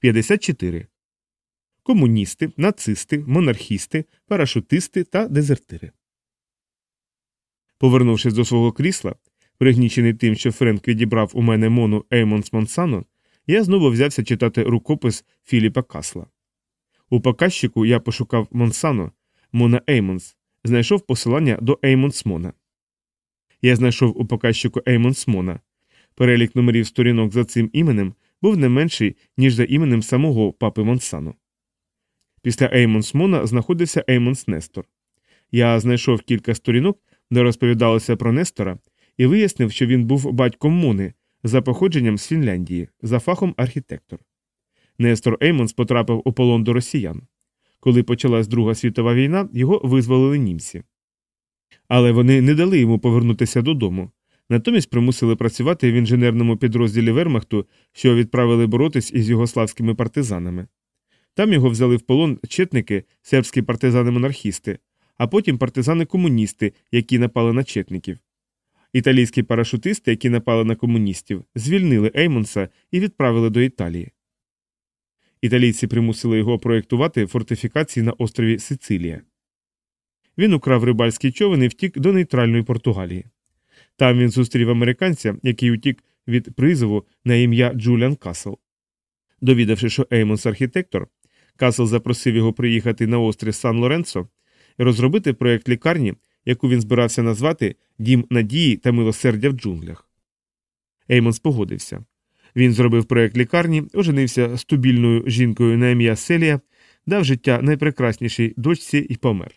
54. Комуністи, нацисти, монархісти, парашутисти та дезертири. Повернувшись до свого крісла, пригнічений тим, що Френк відібрав у мене Мону Еймонс Монсано, я знову взявся читати рукопис Філіпа Касла. У показчику я пошукав Монсано, Мона Еймонс, знайшов посилання до Еймонс Мона. Я знайшов у показчику Еймонс Мона. Перелік номерів сторінок за цим іменем був не менший, ніж за іменем самого папи Монсано. Після Еймонс Мона знаходився Еймонс Нестор. Я знайшов кілька сторінок, де розповідалося про Нестора, і вияснив, що він був батьком Мони за походженням з Фінляндії, за фахом архітектор. Нестор Еймонс потрапив у полон до росіян. Коли почалась Друга світова війна, його визволили німці. Але вони не дали йому повернутися додому, натомість примусили працювати в інженерному підрозділі Вермахту, що відправили боротись із югославськими партизанами. Там його взяли в полон четники, сербські партизани-монархісти, а потім партизани-комуністи, які напали на четників. Італійські парашутисти, які напали на комуністів, звільнили Еймонса і відправили до Італії. Італійці примусили його проєктувати фортифікації на острові Сицилія. Він украв рибальський човен і втік до нейтральної Португалії. Там він зустрів американця, який утік від призову на ім'я Джуліан Касл. Довідавши, що Еймонс архітектор, Касл запросив його приїхати на острів Сан Лоренцо і розробити проєкт лікарні, яку він збирався назвати Дім надії та милосердя в джунглях. Еймонс погодився. Він зробив проєкт лікарні, оженився з тубільною жінкою на ім'я Селія, дав життя найпрекраснішій дочці і помер.